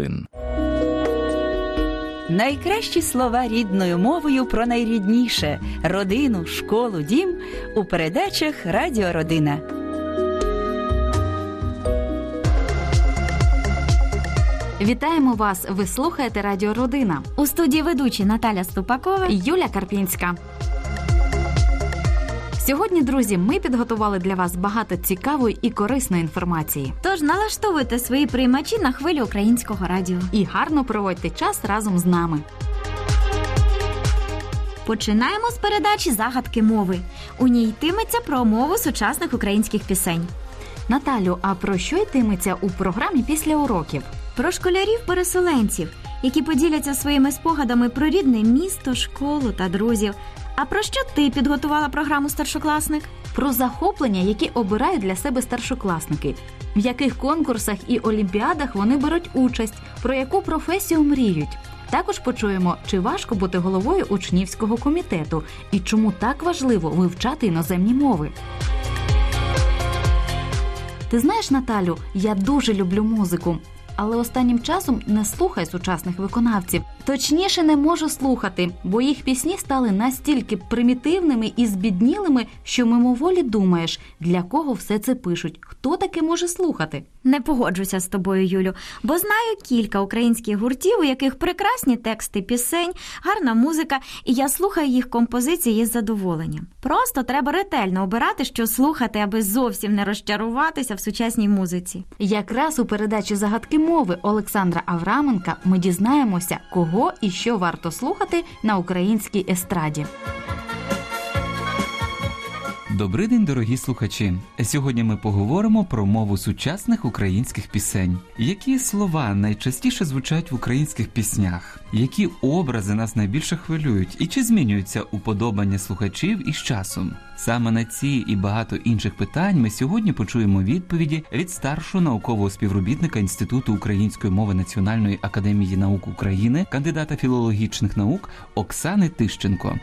хвилин. Найкращі слова рідною мовою про найрідніше родину, школу, дім у передачах Радіо Родина. Вітаємо вас! Ви слухаєте Радіо Родина. У студії ведучі Наталя Ступакова і Юля Карпінська. Сьогодні, друзі, ми підготували для вас багато цікавої і корисної інформації. Тож налаштовуйте свої приймачі на хвилю українського радіо і гарно проводьте час разом з нами. Починаємо з передачі загадки мови. У ній йтиметься про мову сучасних українських пісень. Наталю, а про що йтиметься у програмі після уроків? Про школярів-переселенців, які поділяться своїми спогадами про рідне місто, школу та друзів. А про що ти підготувала програму старшокласник? Про захоплення, які обирають для себе старшокласники, в яких конкурсах і олімпіадах вони беруть участь, про яку професію мріють. Також почуємо, чи важко бути головою учнівського комітету і чому так важливо вивчати іноземні мови. Ти знаєш, Наталю, я дуже люблю музику але останнім часом не слухай сучасних виконавців. Точніше, не можу слухати, бо їх пісні стали настільки примітивними і збіднілими, що мимоволі думаєш, для кого все це пишуть, хто таке може слухати. Не погоджуся з тобою, Юлю, бо знаю кілька українських гуртів, у яких прекрасні тексти пісень, гарна музика, і я слухаю їх композиції з задоволенням. Просто треба ретельно обирати, що слухати, аби зовсім не розчаруватися в сучасній музиці. Якраз у передачі загадки мови Олександра Авраменка ми дізнаємося, кого і що варто слухати на українській естраді. Добрий день, дорогі слухачі. Сьогодні ми поговоримо про мову сучасних українських пісень. Які слова найчастіше звучать в українських піснях? Які образи нас найбільше хвилюють, і чи змінюються уподобання слухачів із часом? Саме на ці і багато інших питань ми сьогодні почуємо відповіді від старшого наукового співробітника Інституту української мови Національної академії наук України, кандидата філологічних наук Оксани Тищенко.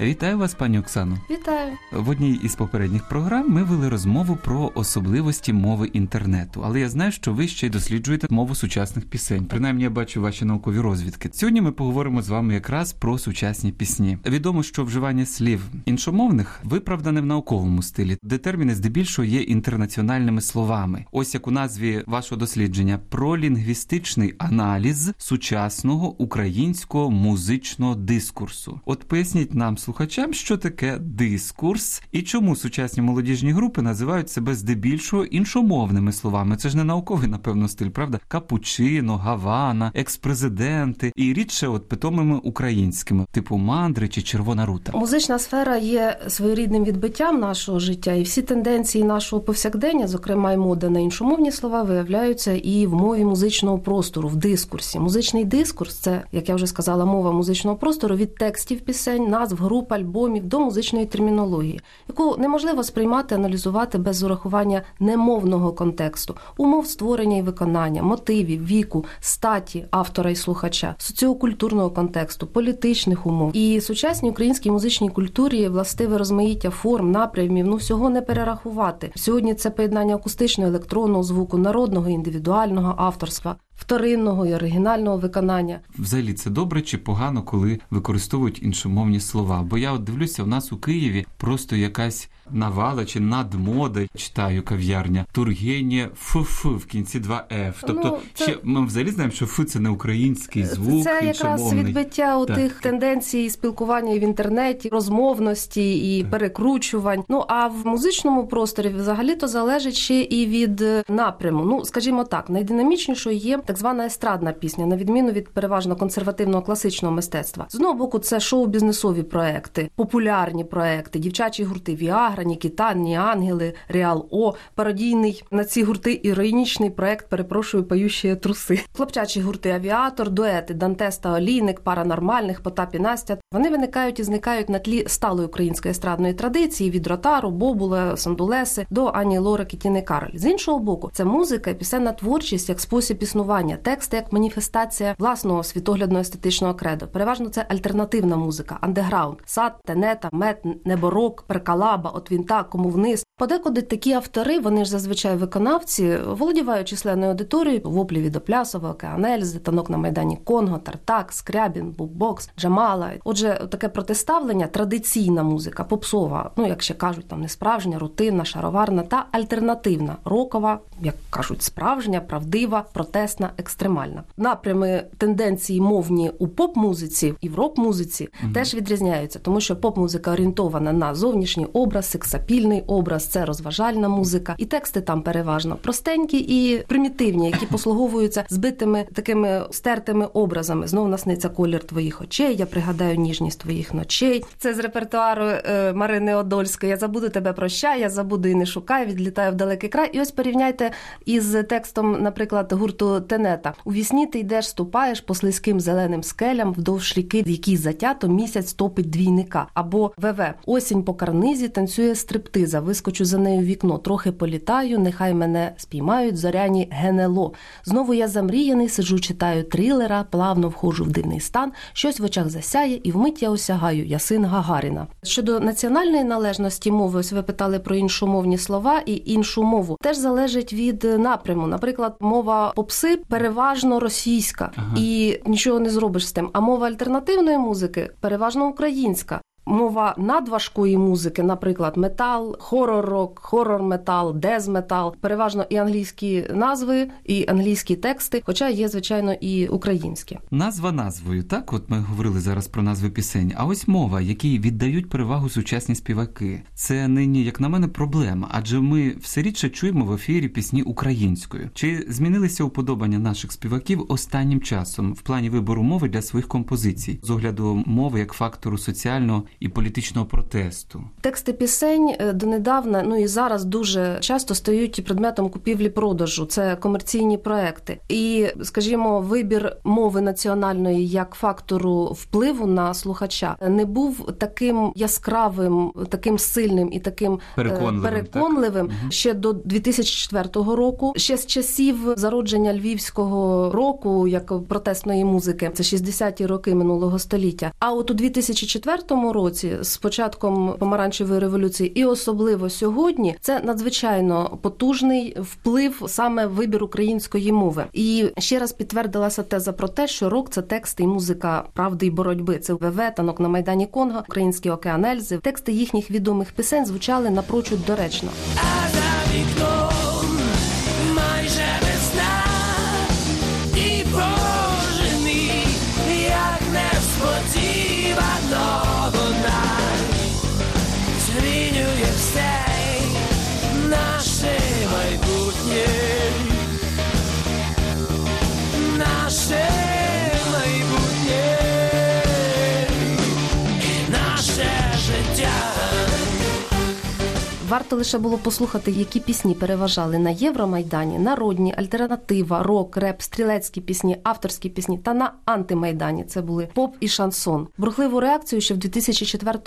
Вітаю вас, пані Оксано. Вітаю в одній із попередніх програм. Ми вели розмову про особливості мови інтернету, але я знаю, що ви ще й досліджуєте мову сучасних пісень. Принаймні, я бачу ваші наукові розвідки. Сьогодні ми поговоримо з вами якраз про сучасні пісні. Відомо, що вживання слів іншомовних виправдане в науковому стилі, де терміни здебільшого є інтернаціональними словами. Ось як у назві вашого дослідження про лінгвістичний аналіз сучасного українського музичного дискурсу. От поясніть нам слухачам, що таке дискурс і чому сучасні молодіжні групи називають себе здебільшого іншомовними словами. Це ж не науковий, напевно, стиль, правда? Капучино, Гавана, експрезиденти і рідше, от питомими українськими, типу мандри чи червона рута. Музична сфера є своєрідним відбиттям нашого життя, і всі тенденції нашого повсякдення, зокрема й мода на іншомовні слова, виявляються і в мові музичного простору, в дискурсі. Музичний дискурс це, як я вже сказала, мова музичного простору від текстів пісень, назв груп груп альбомів до музичної термінології, яку неможливо сприймати, аналізувати без урахування немовного контексту, умов створення і виконання, мотивів, віку, статі автора і слухача, соціокультурного контексту, політичних умов. І сучасній українській музичній культурі властиве розмаїття форм, напрямів, ну всього не перерахувати. Сьогодні це поєднання акустичного електронного звуку, народного індивідуального авторства вторинного і оригінального виконання. Взагалі це добре чи погано, коли використовують іншомовні слова? Бо я от дивлюся, у нас у Києві просто якась навала чи надмода читаю кав'ярня Тургенія ФФ в кінці 2 Ф. Тобто ну, це... ще ми взагалі знаємо, що Ф це не український звук. Це якраз відбиття у тих тенденцій спілкування в інтернеті, розмовності і так. перекручувань. Ну а в музичному просторі взагалі то залежить ще і від напряму. Ну скажімо так, найдинамічнішою є так звана естрадна пісня, на відміну від переважно консервативного класичного мистецтва. З одного боку, це шоу-бізнесові проекти, популярні проекти, дівчачі гурти Віагра. Віагра, Нікітанні, Ангели, Реал О, пародійний на ці гурти іронічний проект Перепрошую, пающі труси. Хлопчачі гурти Авіатор, дуети Дантес та Олійник, Паранормальних, Потап і Настя. Вони виникають і зникають на тлі сталої української естрадної традиції від Ротару, Бобула, Сандулеси до Ані Лорак і Тіни Кароль. З іншого боку, це музика і пісенна творчість як спосіб існування тексти як маніфестація власного світоглядно-естетичного кредо. Переважно це альтернативна музика, андеграунд, сад, тенета, мет, неборок, перкалаба, отвінта, кому вниз. Подекуди такі автори, вони ж зазвичай виконавці, володівають численною аудиторією воплі від Оплясова, Океанельзи, танок на майдані Конго, Тартак, Скрябін, Бубокс, Джамала. Отже, таке протиставлення, традиційна музика, попсова, ну як ще кажуть, там не справжня, рутинна, шароварна та альтернативна, рокова, як кажуть, справжня, правдива, протестна, екстремальна. Напрями тенденції мовні у поп-музиці і в рок-музиці mm-hmm. теж відрізняються, тому що поп-музика орієнтована на зовнішній образ, сексапільний образ, це розважальна музика, і тексти там переважно простенькі і примітивні, які послуговуються збитими такими стертими образами. Знову насниться колір твоїх очей. Я пригадаю ніжність твоїх ночей. Це з репертуару е, Марини Одольської. Я забуду тебе прощай, я забуду і не шукаю. Відлітаю в далекий край. І ось порівняйте із текстом, наприклад, гурту Тенета. У вісні ти йдеш, ступаєш по слизьким зеленим скелям вдовж ріки, в якій затято місяць топить двійника. Або ВВ. Осінь по карнизі танцює стриптиза. Вискочу за нею вікно, трохи політаю. Нехай мене спіймають зоряні генело. Знову я замріяний, сиджу, читаю трилера, плавно входжу в дивний стан. Щось в очах засяє, і вмить я осягаю. Я син Гагаріна. Щодо національної належності мови, ось ви питали про іншомовні слова і іншу мову. Теж залежить від напряму. Наприклад, мова попси переважно російська, ага. і нічого не зробиш з тим. А мова альтернативної музики переважно українська. Мова надважкої музики, наприклад, метал, хорор-рок, хорор-метал, дез-метал, переважно і англійські назви, і англійські тексти, хоча є, звичайно, і українські. Назва назвою, так от ми говорили зараз про назви пісень. А ось мова, якій віддають перевагу сучасні співаки, це нині, як на мене, проблема, адже ми все рідше чуємо в ефірі пісні українською. Чи змінилися уподобання наших співаків останнім часом в плані вибору мови для своїх композицій з огляду мови як фактору соціального і політичного протесту. Тексти пісень е, донедавна, ну і зараз дуже часто стають предметом купівлі-продажу. Це комерційні проекти. І, скажімо, вибір мови національної як фактору впливу на слухача не був таким яскравим, таким сильним і таким переконливим, переконливим так? ще до 2004 року. Ще з часів зародження львівського року як протестної музики, це 60-ті роки минулого століття. А от у 2004 році році з початком помаранчевої революції, і особливо сьогодні, це надзвичайно потужний вплив саме вибір української мови. І ще раз підтвердилася теза про те, що рок це тексти і музика правди і боротьби. Це ВВ, танок на майдані Конго, українські океанельзи. Тексти їхніх відомих пісень звучали напрочуд доречно. Варто лише було послухати, які пісні переважали на Євромайдані, народні, альтернатива, рок, реп, стрілецькі пісні, авторські пісні та на антимайдані. Це були поп і шансон. Бурхливу реакцію ще в 2004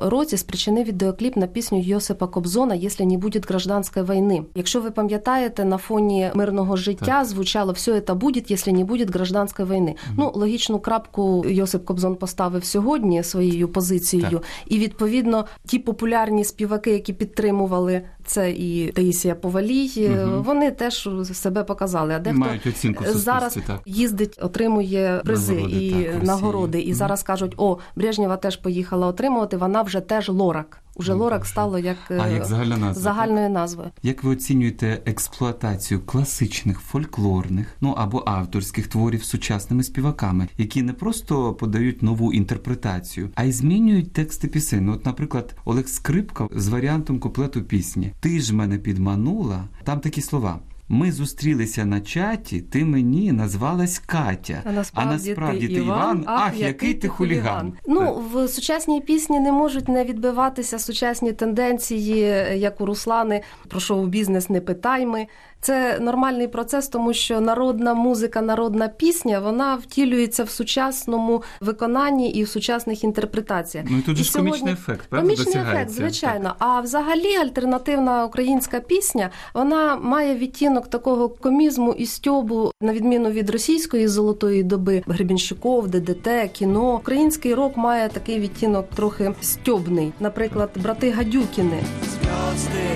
році спричинив відеокліп на пісню Йосипа Кобзона «Якщо не буде гражданської війни. Якщо ви пам'ятаєте, на фоні мирного життя так. звучало все це буде, якщо не буде гражданської війни. Угу. Ну логічну крапку Йосип Кобзон поставив сьогодні своєю позицією, так. і відповідно ті популярні співаки, які підтримують підтримували це і Таїсія Повалій. Угу. Вони теж себе показали. А дехто мають оцінку зараз так. їздить, отримує призи нагороди, і так, нагороди. І угу. зараз кажуть: о, Брежнєва теж поїхала отримувати. Вона вже теж лорак. Уже лорак стало як, а, як загальна назва, загальною назвою. Як ви оцінюєте експлуатацію класичних фольклорних, ну або авторських творів сучасними співаками, які не просто подають нову інтерпретацію, а й змінюють тексти пісень? Ну, От, наприклад, Олег Скрипка з варіантом куплету пісні Ти ж мене підманула. Там такі слова. Ми зустрілися на чаті, ти мені назвалась Катя. А насправді, а насправді ти, ти Іван, ах, ах який ти хуліган. Ну в сучасній пісні не можуть не відбиватися сучасні тенденції, як у Руслани про шоу бізнес не питай ми. Це нормальний процес, тому що народна музика, народна пісня вона втілюється в сучасному виконанні і в сучасних інтерпретаціях. Ну і тут І ж комічний сьогодні- ефект, правда? Комічний ефект, звичайно. А взагалі альтернативна українська пісня вона має відтінок такого комізму і стьобу, на відміну від російської золотої доби Гребінщиков, ДДТ, кіно. Український рок має такий відтінок трохи стьобний. Наприклад, брати Гадюкіни. Зв'язки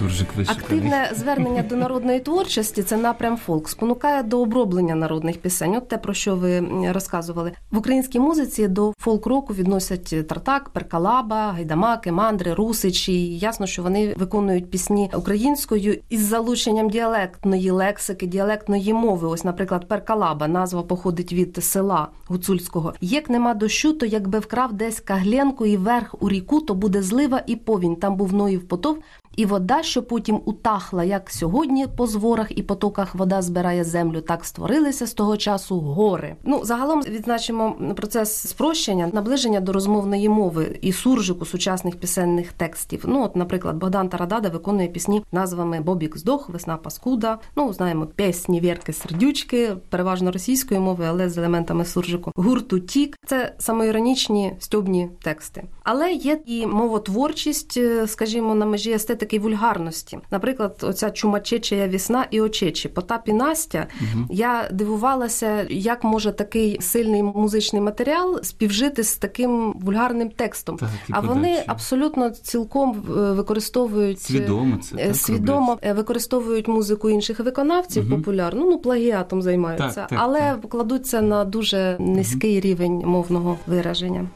суржик вишиканий. Активне звернення до народної творчості це напрям фолк, спонукає до оброблення народних пісень. От те, про що ви розказували. В українській музиці до фолк-року відносять Тартак, Перкалаба, Гайдамаки, Мандри, Русичі. Ясно, що вони виконують пісні українською із залученням діалектної лексики, діалектної мови. Ось, наприклад, Перкалаба, назва походить від села Гуцульського. Як нема дощу, то якби вкрав десь кагленку і верх у ріку, то буде злива і повінь. Там був Ноїв потов, і вода, що потім утахла, як сьогодні по зворах і потоках вода збирає землю, так створилися з того часу гори. Ну загалом відзначимо процес спрощення, наближення до розмовної мови і суржику сучасних пісенних текстів. Ну, от, наприклад, Богдан Тарадада виконує пісні назвами Бобік здох, Весна Паскуда. Ну, знаємо пісні Вірки Сердючки, переважно російської мови, але з елементами суржику. Гурту Тік це самоіронічні стьобні тексти. Але є і мовотворчість, е, скажімо, на межі естетики й вульгарності. Наприклад, оця чумачечая вісна і очечі. Потап і Настя. Я дивувалася, як може такий сильний музичний матеріал співжити з таким вульгарним текстом. Так, а вони подачі. абсолютно цілком е, використовують е, Свідомо це, так, свідомо е, використовують музику інших виконавців Мгм. популярну, ну плагіатом займаються, Так, так, але так. кладуться на дуже низький рівень мовного вираження.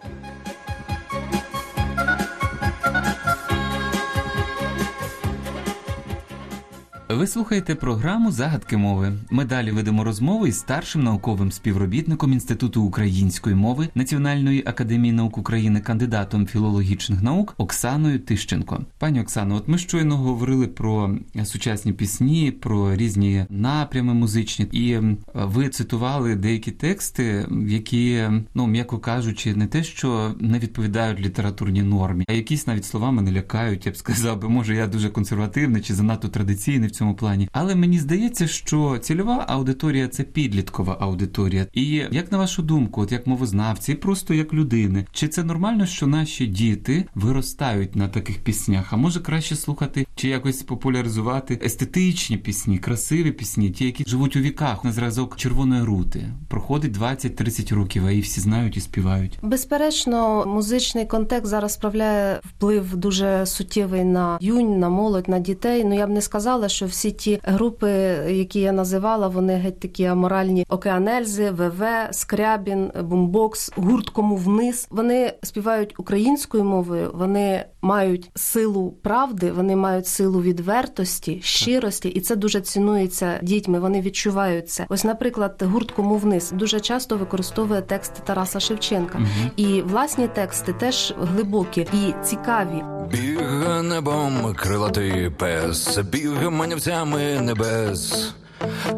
Ви слухаєте програму Загадки мови. Ми далі ведемо розмови із старшим науковим співробітником Інституту української мови Національної академії наук України, кандидатом філологічних наук Оксаною Тищенко. Пані Оксано, от ми щойно говорили про сучасні пісні, про різні напрями музичні, і ви цитували деякі тексти, які, ну м'яко кажучи, не те, що не відповідають літературній нормі, а якісь навіть слова мене лякають. Я б сказав би, може, я дуже консервативний чи занадто традиційний в цьому плані. Але мені здається, що цільова аудиторія це підліткова аудиторія. І як на вашу думку, от як мовознавці, просто як людини, чи це нормально, що наші діти виростають на таких піснях? А може краще слухати чи якось популяризувати естетичні пісні, красиві пісні, ті, які живуть у віках на зразок червоної рути. Проходить 20-30 років, а її всі знають і співають. Безперечно, музичний контекст зараз справляє вплив дуже суттєвий на юнь, на молодь, на дітей. Ну я б не сказала, що всі ті групи, які я називала, вони геть такі аморальні Океанельзи, ВВ, Скрябін, Бумбокс, гурт кому вниз. Вони співають українською мовою, вони мають силу правди, вони мають силу відвертості, щирості, і це дуже цінується дітьми. Вони відчувають це. Ось, наприклад, гурт кому вниз дуже часто використовує тексти Тараса Шевченка, і власні тексти теж глибокі і цікаві. Біга небом крилатий пес, біга манівцями небес.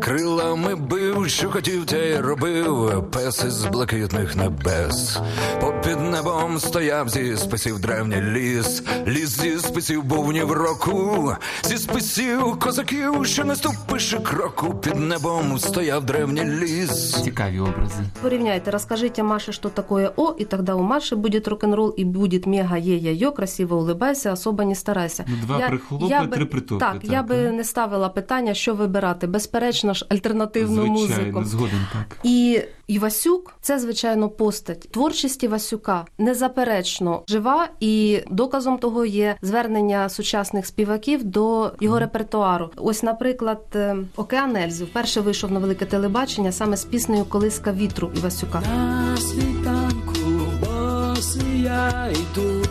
Крилами бив, що хотів, те й робив, пес із блакитних небес. Попід небом стояв зі списів древній ліс, ліс зі списів бувнів року, зі списів козаків, що не ступиш кроку, під небом стояв древній ліс. Цікаві образи. Порівняйте, расскажите Маше, что такое О, и тогда у Маши будет рок-н-ролл, и будет мега е я йо красиво улыбайся, особо не старайся. Ну, два прихлопи, я три притопи, Так, так, я би не ставила питання, що вибирати. Безперечно ж альтернативну Звичайно, музику. згоден так. І Івасюк це звичайно постать. Творчість Івасюка незаперечно жива, і доказом того є звернення сучасних співаків до його репертуару. Ось, наприклад, е, Океан Ельзи вперше вийшов на велике телебачення саме з піснею Колиска вітру Івасюка. На світанку босий я йду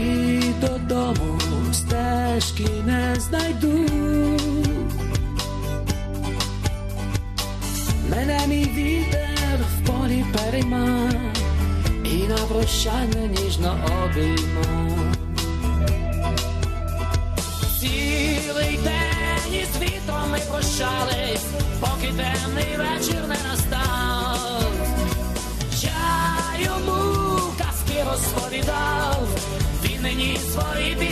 І додому стежки не знайду Мене мій вітер в полі перейма І на прощання ніжно обійма Цілий день із світом ми прощались, поки темний вечір не настав. Я йому казки розповідав, він мені свої пісні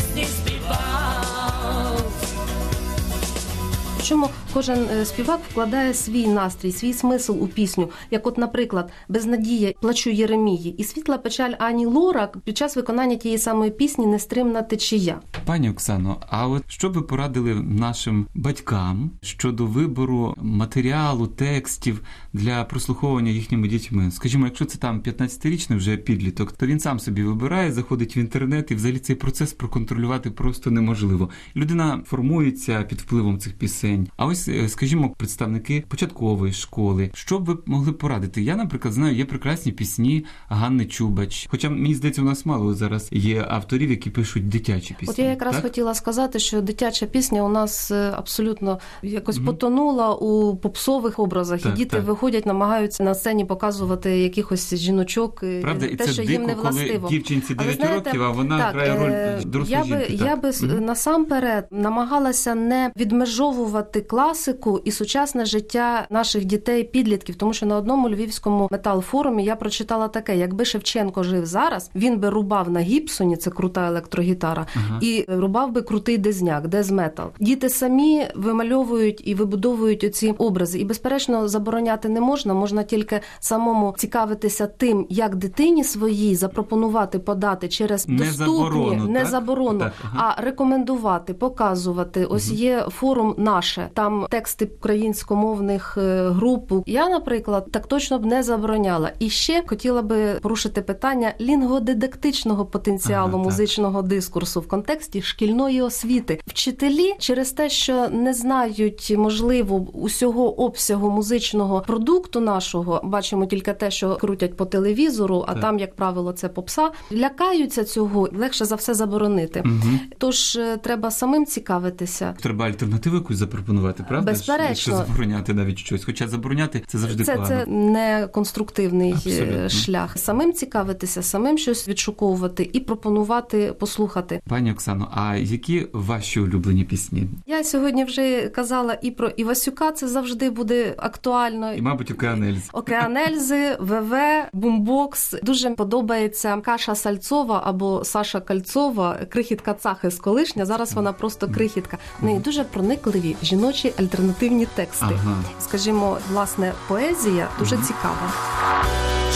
Чому кожен е, співак вкладає свій настрій, свій смисл у пісню, як, от, наприклад, безнадія плачу Єремії і світла печаль Ані Лорак під час виконання тієї самої пісні Нестримна течія. Пані Оксано, а от що ви порадили нашим батькам щодо вибору матеріалу, текстів для прослуховування їхніми дітьми? Скажімо, якщо це там 15-річний вже підліток, то він сам собі вибирає, заходить в інтернет, і взагалі цей процес проконтролювати просто неможливо. Людина формується під впливом цих пісень. А ось, е, скажімо, представники початкової школи, що б ви могли порадити? Я, наприклад, знаю, є прекрасні пісні Ганни Чубач. Хоча мені здається, у нас мало зараз є авторів, які пишуть дитячі пісні. От я якраз так? хотіла сказати, що дитяча пісня у нас е, абсолютно якось Мгм. потонула у попсових образах, Так, і діти так. виходять, намагаються на сцені показувати якихось жіночок, е, Правда, і те, це що дико, їм не властиво. коли дівчинці 9 знаєте, років, а вона так, грає роль дорослої я би, жінки. я би Мгм. насамперед намагалася не відмежовувати класику і сучасне життя наших дітей, підлітків, тому що на одному львівському метал-форумі я прочитала таке: якби Шевченко жив зараз, він би рубав на гіпсоні, це крута електрогітара, Ага. і рубав би крутий дезняк, дезметал. Діти самі вимальовують і вибудовують оці образи. І безперечно забороняти не можна. Можна тільки самому цікавитися тим, як дитині своїй запропонувати подати через Не доступні, заборону, не так? заборону, Так, ага. а рекомендувати, показувати. Ось є форум наше там тексти українськомовних е, груп. Я, наприклад, так точно б не забороняла. І ще хотіла би порушити питання лінгодидактичного потенціалу Ага, так. музичного дискурсу в контексті шкільної освіти. Вчителі через те, що не знають можливо усього обсягу музичного продукту нашого, бачимо тільки те, що крутять по телевізору, а Так. там, як правило, це попса. Лякаються цього, легше за все заборонити. Мгм. Тож е, треба самим цікавитися. Треба альтернативу якусь запропонувати, правда? Безперечно. Якщо забороняти навіть щось. Хоча забороняти це завжди Це, погано. це не конструктивний е, Абсолютно. шлях. Самим цікавитися, самим щось відшуковувати і пропонувати послухати. Пані Оксано, а які ваші улюблені пісні? Я сьогодні вже казала і про Івасюка, це завжди буде актуально. І, мабуть, Океан Ельзи. Океан Ельзи, ВВ, Бумбокс. Дуже подобається Каша Сальцова або Саша Кальцова, крихітка Цахи з колишня. Зараз вона просто крихітка. В неї дуже проникливі жіночі альтернативні тексти. Ага. Скажімо, власне, поезія дуже цікава.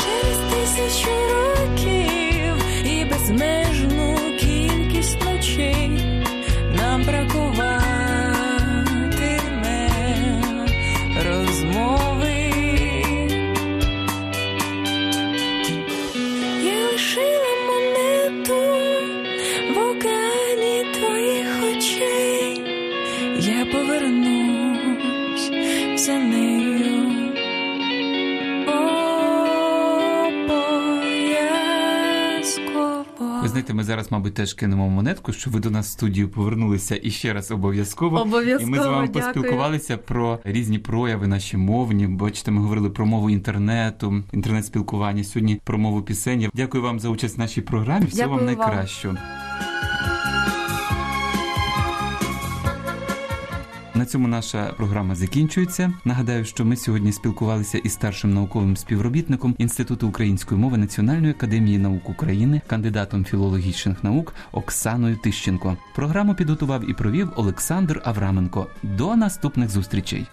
Через тисячу ми зараз, мабуть, теж кинемо монетку, що ви до нас в студію повернулися і ще раз обов'язково. Обов'язково, І ми з вами дякую. поспілкувалися про різні прояви наші мовні. Бачите, ми говорили про мову інтернету, інтернет-спілкування. Сьогодні про мову пісень. Дякую вам за участь в нашій програмі. Всього вам. найкращого. На цьому наша програма закінчується. Нагадаю, що ми сьогодні спілкувалися із старшим науковим співробітником Інституту української мови Національної академії наук України, кандидатом філологічних наук Оксаною Тищенко. Програму підготував і провів Олександр Авраменко. До наступних зустрічей.